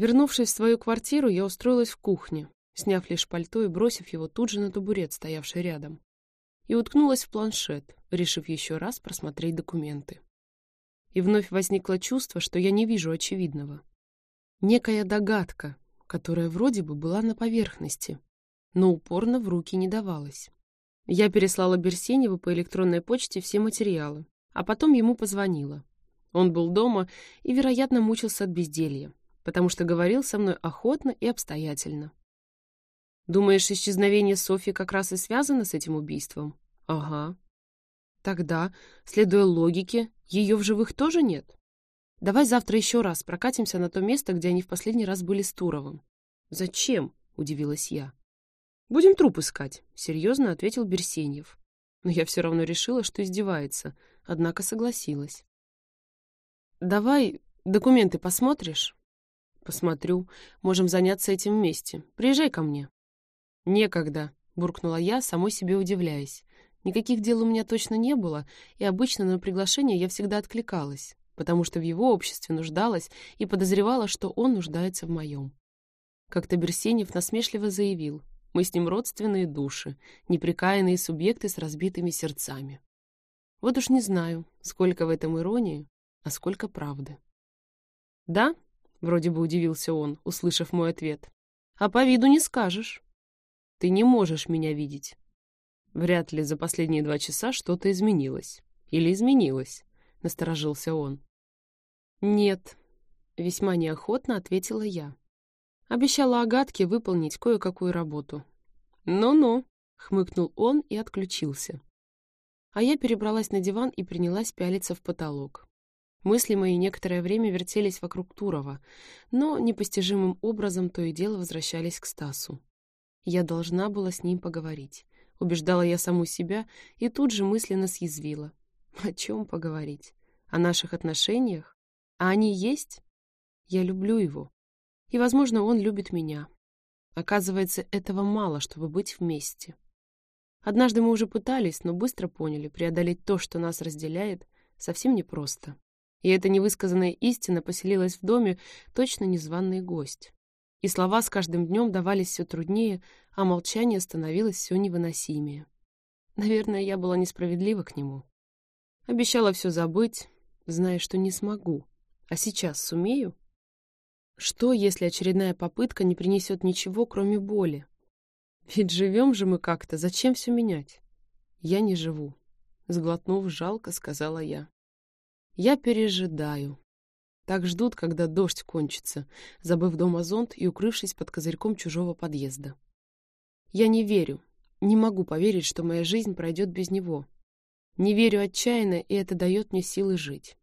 Вернувшись в свою квартиру, я устроилась в кухне, сняв лишь пальто и бросив его тут же на табурет, стоявший рядом. И уткнулась в планшет, решив еще раз просмотреть документы. И вновь возникло чувство, что я не вижу очевидного. Некая догадка, которая вроде бы была на поверхности, но упорно в руки не давалась. Я переслала Берсеневу по электронной почте все материалы, а потом ему позвонила. Он был дома и, вероятно, мучился от безделья, потому что говорил со мной охотно и обстоятельно. «Думаешь, исчезновение Софьи как раз и связано с этим убийством?» «Ага». «Тогда, следуя логике, ее в живых тоже нет?» «Давай завтра еще раз прокатимся на то место, где они в последний раз были с Туровым». «Зачем?» — удивилась я. «Будем труп искать», — серьезно ответил Берсеньев. Но я все равно решила, что издевается, однако согласилась. «Давай документы посмотришь?» «Посмотрю. Можем заняться этим вместе. Приезжай ко мне». «Некогда», — буркнула я, самой себе удивляясь. Никаких дел у меня точно не было, и обычно на приглашение я всегда откликалась, потому что в его обществе нуждалась и подозревала, что он нуждается в моем. Как-то Берсенев насмешливо заявил, мы с ним родственные души, неприкаянные субъекты с разбитыми сердцами. Вот уж не знаю, сколько в этом иронии, а сколько правды. «Да?» — вроде бы удивился он, услышав мой ответ. «А по виду не скажешь. Ты не можешь меня видеть. Вряд ли за последние два часа что-то изменилось. Или изменилось?» — насторожился он. «Нет», — весьма неохотно ответила я. Обещала Агатке выполнить кое-какую работу. «Ну-ну», — хмыкнул он и отключился. А я перебралась на диван и принялась пялиться в потолок. Мысли мои некоторое время вертелись вокруг Турова, но непостижимым образом то и дело возвращались к Стасу. Я должна была с ним поговорить. Убеждала я саму себя и тут же мысленно съязвила. О чем поговорить? О наших отношениях? А они есть? Я люблю его. И, возможно, он любит меня. Оказывается, этого мало, чтобы быть вместе. Однажды мы уже пытались, но быстро поняли, преодолеть то, что нас разделяет, совсем непросто. И эта невысказанная истина поселилась в доме точно незваный гость. И слова с каждым днем давались все труднее, а молчание становилось все невыносимее. Наверное, я была несправедлива к нему. Обещала все забыть, зная, что не смогу. А сейчас сумею? Что, если очередная попытка не принесет ничего, кроме боли? Ведь живем же мы как-то, зачем все менять? Я не живу. Сглотнув, жалко, сказала я. Я пережидаю. Так ждут, когда дождь кончится, забыв дома зонт и укрывшись под козырьком чужого подъезда. Я не верю, не могу поверить, что моя жизнь пройдет без него. Не верю отчаянно, и это дает мне силы жить.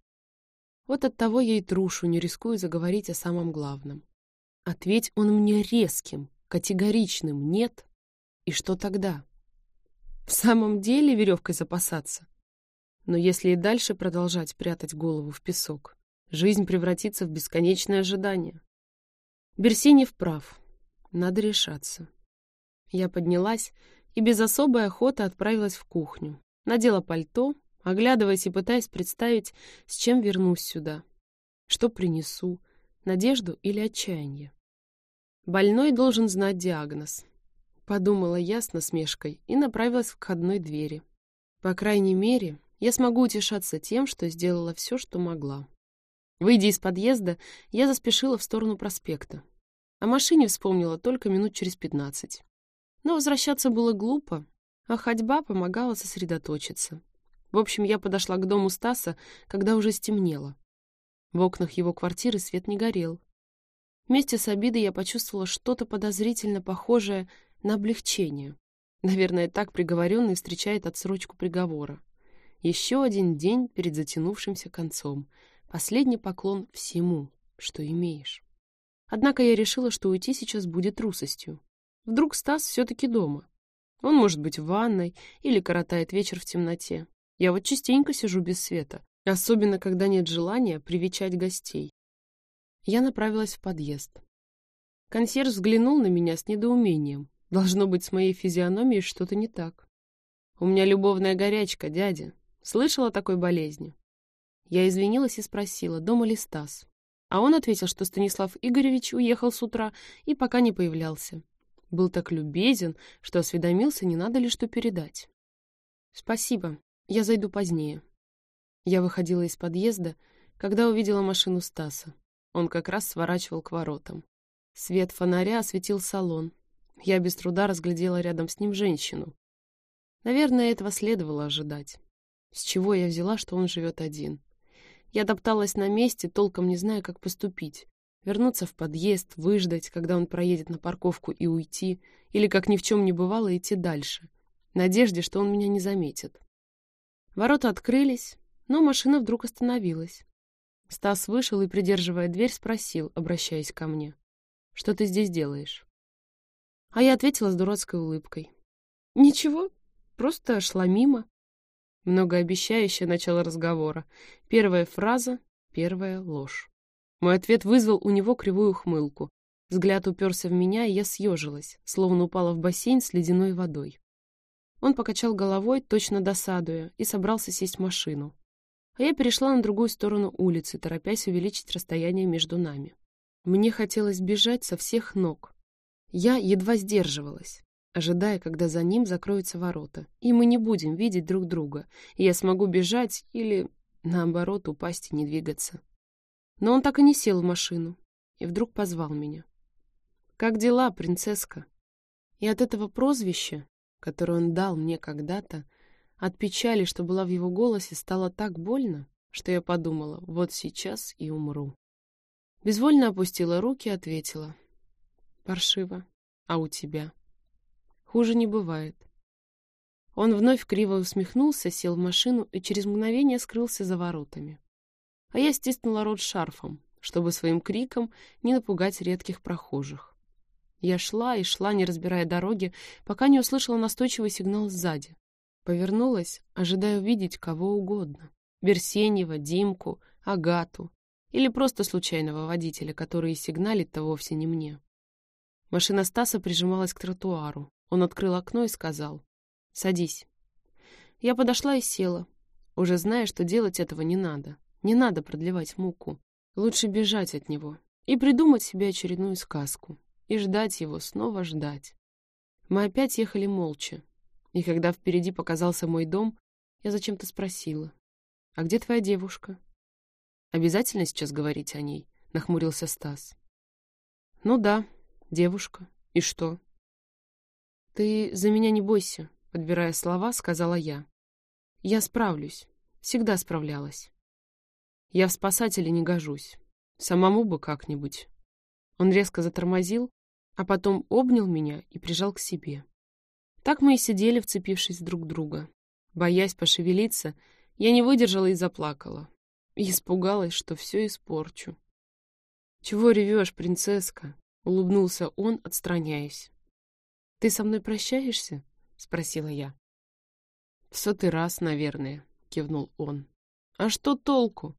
Вот оттого я и трушу, не рискую заговорить о самом главном. Ответь он мне резким, категоричным «нет». И что тогда? В самом деле веревкой запасаться? Но если и дальше продолжать прятать голову в песок, жизнь превратится в бесконечное ожидание. Берсенев прав. Надо решаться. Я поднялась и без особой охоты отправилась в кухню. Надела пальто, оглядываясь и пытаясь представить, с чем вернусь сюда. Что принесу, надежду или отчаяние. Больной должен знать диагноз. Подумала я с насмешкой и направилась к входной двери. По крайней мере, я смогу утешаться тем, что сделала все, что могла. Выйдя из подъезда, я заспешила в сторону проспекта. О машине вспомнила только минут через пятнадцать. Но возвращаться было глупо, а ходьба помогала сосредоточиться. В общем, я подошла к дому Стаса, когда уже стемнело. В окнах его квартиры свет не горел. Вместе с обидой я почувствовала что-то подозрительно похожее на облегчение. Наверное, так приговоренный встречает отсрочку приговора. Еще один день перед затянувшимся концом. Последний поклон всему, что имеешь. Однако я решила, что уйти сейчас будет трусостью. Вдруг Стас все-таки дома. Он может быть в ванной или коротает вечер в темноте. Я вот частенько сижу без света, особенно когда нет желания привечать гостей. Я направилась в подъезд. Консьерж взглянул на меня с недоумением. Должно быть, с моей физиономией что-то не так. «У меня любовная горячка, дядя. Слышал о такой болезни?» Я извинилась и спросила, дома ли Стас. А он ответил, что Станислав Игоревич уехал с утра и пока не появлялся. Был так любезен, что осведомился, не надо ли что передать. «Спасибо, я зайду позднее». Я выходила из подъезда, когда увидела машину Стаса. Он как раз сворачивал к воротам. Свет фонаря осветил салон. Я без труда разглядела рядом с ним женщину. Наверное, этого следовало ожидать. С чего я взяла, что он живет один? Я топталась на месте, толком не зная, как поступить. Вернуться в подъезд, выждать, когда он проедет на парковку и уйти, или, как ни в чем не бывало, идти дальше, в надежде, что он меня не заметит. Ворота открылись, но машина вдруг остановилась. Стас вышел и, придерживая дверь, спросил, обращаясь ко мне. «Что ты здесь делаешь?» А я ответила с дурацкой улыбкой. «Ничего, просто шла мимо». Многообещающее начало разговора. Первая фраза, первая ложь. Мой ответ вызвал у него кривую ухмылку. Взгляд уперся в меня, и я съежилась, словно упала в бассейн с ледяной водой. Он покачал головой, точно досадуя, и собрался сесть в машину. А я перешла на другую сторону улицы, торопясь увеличить расстояние между нами. Мне хотелось бежать со всех ног. Я едва сдерживалась ожидая, когда за ним закроются ворота, и мы не будем видеть друг друга, и я смогу бежать или, наоборот, упасть и не двигаться. Но он так и не сел в машину, и вдруг позвал меня. «Как дела, принцесска?» И от этого прозвища, которое он дал мне когда-то, от печали, что была в его голосе, стало так больно, что я подумала, вот сейчас и умру. Безвольно опустила руки и ответила. «Паршиво. А у тебя?» Хуже не бывает. Он вновь криво усмехнулся, сел в машину и через мгновение скрылся за воротами. А я стиснула рот шарфом, чтобы своим криком не напугать редких прохожих. Я шла и шла, не разбирая дороги, пока не услышала настойчивый сигнал сзади. Повернулась, ожидая увидеть кого угодно. Берсеньева, Димку, Агату или просто случайного водителя, который сигналит-то вовсе не мне. Машина Стаса прижималась к тротуару. Он открыл окно и сказал «Садись». Я подошла и села, уже зная, что делать этого не надо. Не надо продлевать муку. Лучше бежать от него и придумать себе очередную сказку. И ждать его, снова ждать. Мы опять ехали молча. И когда впереди показался мой дом, я зачем-то спросила. «А где твоя девушка?» «Обязательно сейчас говорить о ней?» — нахмурился Стас. «Ну да, девушка. И что?» «Ты за меня не бойся», — подбирая слова, сказала я. «Я справлюсь. Всегда справлялась. Я в спасателе не гожусь. Самому бы как-нибудь». Он резко затормозил, а потом обнял меня и прижал к себе. Так мы и сидели, вцепившись друг в друга. Боясь пошевелиться, я не выдержала и заплакала. И испугалась, что все испорчу. «Чего ревешь, принцесска?» — улыбнулся он, отстраняясь. «Ты со мной прощаешься?» — спросила я. «В сотый раз, наверное», — кивнул он. «А что толку?»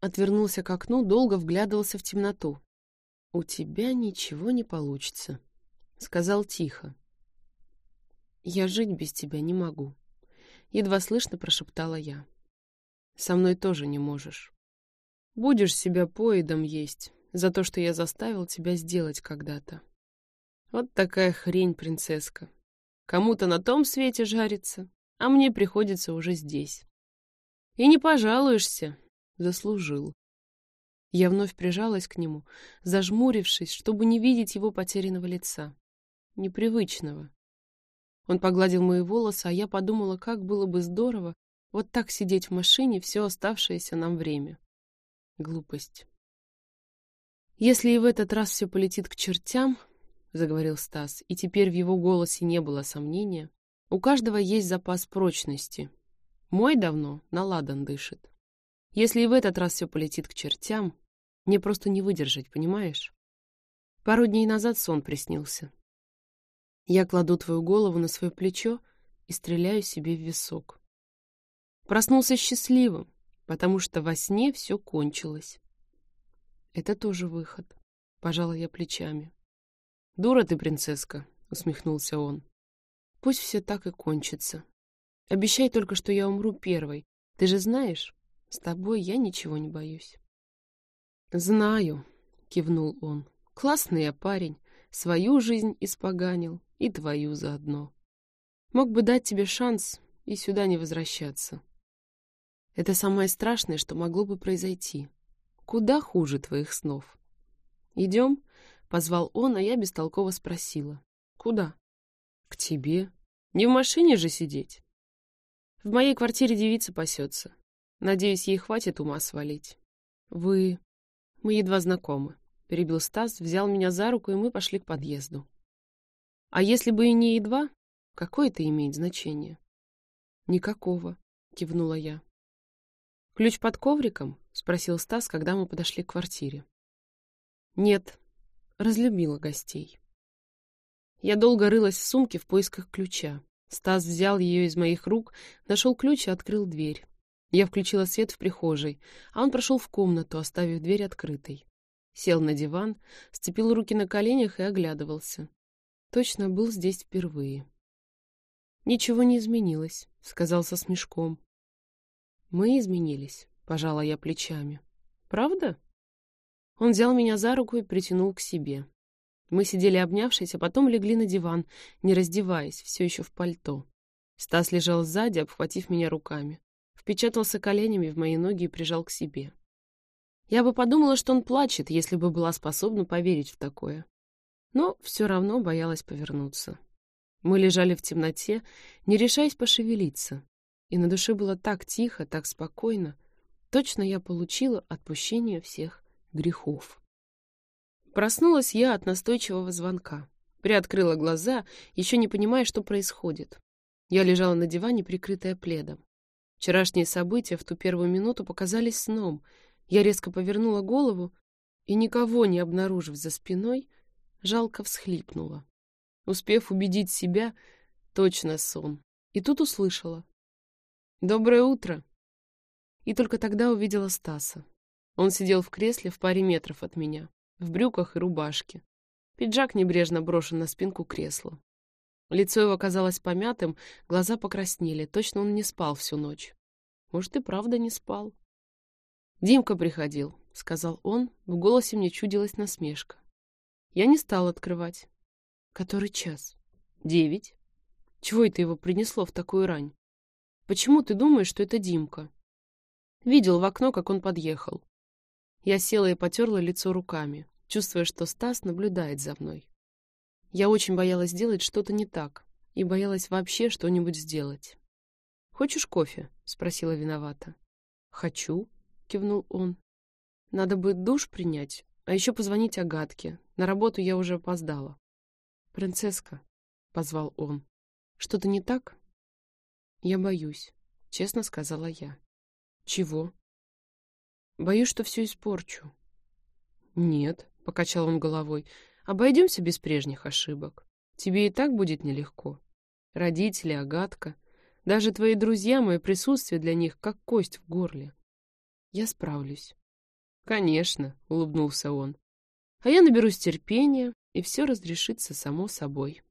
Отвернулся к окну, долго вглядывался в темноту. «У тебя ничего не получится», — сказал тихо. «Я жить без тебя не могу», — едва слышно прошептала я. «Со мной тоже не можешь. Будешь себя поедом есть за то, что я заставил тебя сделать когда-то». Вот такая хрень, принцесска. Кому-то на том свете жарится, а мне приходится уже здесь. И не пожалуешься, заслужил. Я вновь прижалась к нему, зажмурившись, чтобы не видеть его потерянного лица. Непривычного. Он погладил мои волосы, а я подумала, как было бы здорово вот так сидеть в машине все оставшееся нам время. Глупость. Если и в этот раз все полетит к чертям, — заговорил Стас, и теперь в его голосе не было сомнения. «У каждого есть запас прочности. Мой давно на ладан дышит. Если и в этот раз все полетит к чертям, мне просто не выдержать, понимаешь? Пару дней назад сон приснился. Я кладу твою голову на свое плечо и стреляю себе в висок. Проснулся счастливым, потому что во сне все кончилось. Это тоже выход, пожала я плечами. «Дура ты, принцесска», — усмехнулся он. «Пусть все так и кончится. Обещай только, что я умру первой. Ты же знаешь, с тобой я ничего не боюсь». «Знаю», — кивнул он. «Классный я парень. Свою жизнь испоганил и твою заодно. Мог бы дать тебе шанс и сюда не возвращаться. Это самое страшное, что могло бы произойти. Куда хуже твоих снов. «Идем?» — позвал он, а я бестолково спросила. «Куда?» «К тебе. Не в машине же сидеть?» «В моей квартире девица пасется. Надеюсь, ей хватит ума свалить». «Вы...» «Мы едва знакомы», — перебил Стас, взял меня за руку, и мы пошли к подъезду. «А если бы и не едва, какое это имеет значение?» «Никакого», — кивнула я. «Ключ под ковриком?» — спросил Стас, когда мы подошли к квартире. «Нет», — разлюбила гостей. Я долго рылась в сумке в поисках ключа. Стас взял ее из моих рук, нашел ключ и открыл дверь. Я включила свет в прихожей, а он прошел в комнату, оставив дверь открытой. Сел на диван, сцепил руки на коленях и оглядывался. Точно был здесь впервые. «Ничего не изменилось», — сказал со смешком. «Мы изменились», — пожала я плечами. «Правда?» Он взял меня за руку и притянул к себе. Мы сидели обнявшись, а потом легли на диван, не раздеваясь, все еще в пальто. Стас лежал сзади, обхватив меня руками впечатался коленями в мои ноги и прижал к себе. Я бы подумала, что он плачет, если бы была способна поверить в такое. Но все равно боялась повернуться. Мы лежали в темноте, не решаясь пошевелиться. И на душе было так тихо, так спокойно. Точно я получила отпущение всех грехов. Проснулась я от настойчивого звонка. Приоткрыла глаза, еще не понимая, что происходит. Я лежала на диване, прикрытая пледом. Вчерашние события в ту первую минуту показались сном. Я резко повернула голову и, никого не обнаружив за спиной, жалко всхлипнула. Успев убедить себя, точно сон. И тут услышала. «Доброе утро!» И только тогда увидела Стаса. Он сидел в кресле в паре метров от меня, в брюках и рубашке. Пиджак небрежно брошен на спинку кресла. Лицо его казалось помятым, глаза покраснели, точно он не спал всю ночь. Может, и правда не спал. «Димка приходил», — сказал он, в голосе мне чудилась насмешка. Я не стал открывать. «Который час?» «Девять». «Чего это его принесло в такую рань? Почему ты думаешь, что это Димка?» Видел в окно, как он подъехал. Я села и потерла лицо руками, чувствуя, что Стас наблюдает за мной. Я очень боялась сделать что-то не так и боялась вообще что-нибудь сделать. «Хочешь кофе?» — спросила виновата. «Хочу», — кивнул он. «Надо бы душ принять, а еще позвонить Агатке. На работу я уже опоздала». «Принцесска», — позвал он. «Что-то не так?» «Я боюсь», — честно сказала я. «Чего?» «Боюсь, что все испорчу». «Нет», — покачал он головой, Обойдемся без прежних ошибок. Тебе и так будет нелегко. Родители, Агатка, даже твои друзья, мое присутствие для них как кость в горле. Я справлюсь. Конечно, улыбнулся он. А я наберусь терпения, и все разрешится само собой.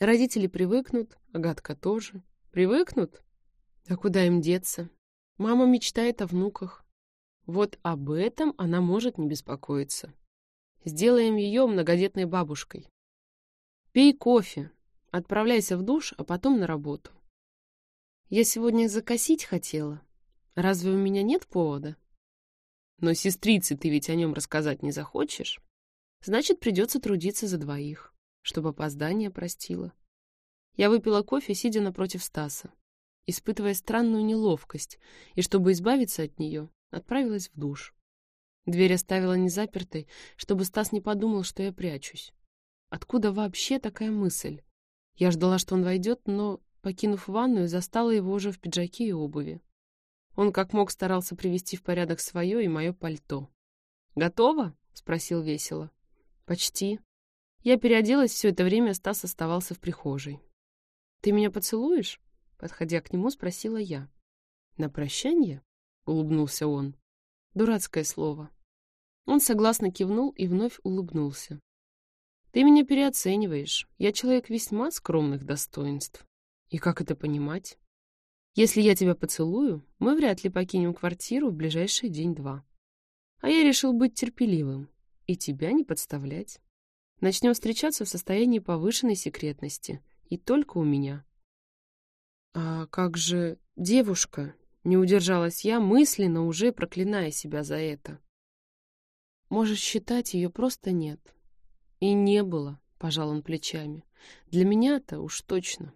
Родители привыкнут, Агатка тоже. Привыкнут? А куда им деться? Мама мечтает о внуках. Вот об этом она может не беспокоиться. Сделаем ее многодетной бабушкой. Пей кофе, отправляйся в душ, а потом на работу. Я сегодня закосить хотела. Разве у меня нет повода? Но сестрице ты ведь о нем рассказать не захочешь. Значит, придется трудиться за двоих, чтобы опоздание простила. Я выпила кофе, сидя напротив Стаса, испытывая странную неловкость, и, чтобы избавиться от нее, отправилась в душ. Дверь оставила незапертой, чтобы Стас не подумал, что я прячусь. Откуда вообще такая мысль? Я ждала, что он войдет, но, покинув ванную, застала его уже в пиджаке и обуви. Он как мог старался привести в порядок свое и мое пальто. «Готово?» — спросил весело. «Почти». Я переоделась, все это время Стас оставался в прихожей. «Ты меня поцелуешь?» — подходя к нему, спросила я. «На прощание?» — улыбнулся он. Дурацкое слово. Он согласно кивнул и вновь улыбнулся. Ты меня переоцениваешь. Я человек весьма скромных достоинств. И как это понимать? Если я тебя поцелую, мы вряд ли покинем квартиру в ближайший день-два. А я решил быть терпеливым и тебя не подставлять. Начнем встречаться в состоянии повышенной секретности. И только у меня. А как же девушка? Не удержалась я, мысленно уже проклиная себя за это. Можешь считать, ее просто нет. И не было, пожал он плечами. Для меня-то уж точно.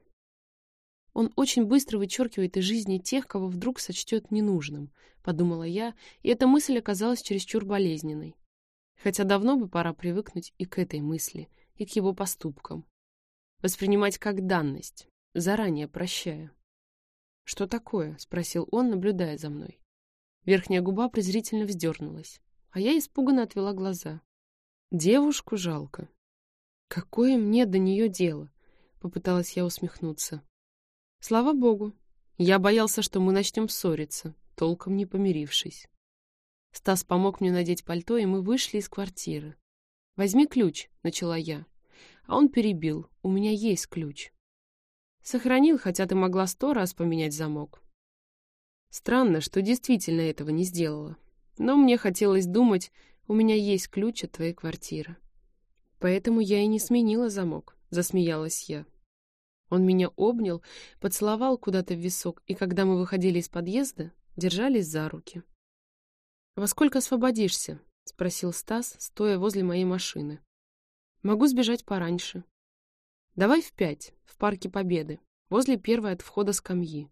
Он очень быстро вычеркивает из жизни тех, кого вдруг сочтет ненужным, подумала я, и эта мысль оказалась чересчур болезненной. Хотя давно бы пора привыкнуть и к этой мысли, и к его поступкам. Воспринимать как данность, заранее прощая. «Что такое?» — спросил он, наблюдая за мной. Верхняя губа презрительно вздернулась, а я испуганно отвела глаза. Девушку жалко. Какое мне до нее дело? Попыталась я усмехнуться. Слава богу. Я боялся, что мы начнем ссориться, толком не помирившись. Стас помог мне надеть пальто, и мы вышли из квартиры. «Возьми ключ», — начала я. А он перебил. «У меня есть ключ». Сохранил, хотя ты могла сто раз поменять замок. Странно, что действительно этого не сделала. Но мне хотелось думать, у меня есть ключ от твоей квартиры. Поэтому я и не сменила замок, засмеялась я. Он меня обнял, поцеловал куда-то в висок, и когда мы выходили из подъезда, держались за руки. «Во сколько освободишься?» — спросил Стас, стоя возле моей машины. «Могу сбежать пораньше. Давай в пять, в Парке Победы, возле первой от входа скамьи.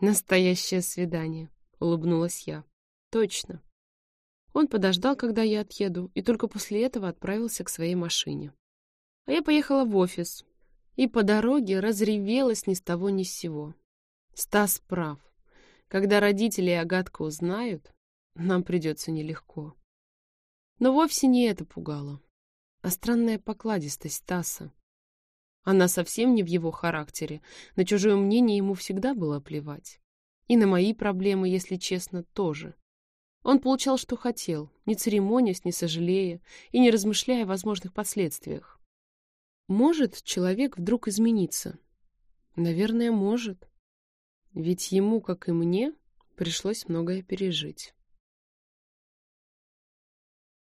Настоящее свидание, улыбнулась я. Точно. Он подождал, когда я отъеду, и только после этого отправился к своей машине. А я поехала в офис, и по дороге разревелась ни с того ни с сего. Стас прав. Когда родители и Агатка узнают, нам придется нелегко. Но вовсе не это пугало, а странная покладистость Стаса. Она совсем не в его характере. На чужое мнение ему всегда было плевать. И на мои проблемы, если честно, тоже. Он получал, что хотел, не церемонясь, не сожалея и не размышляя о возможных последствиях. Может человек вдруг измениться? Наверное, может. Ведь ему, как и мне, пришлось многое пережить.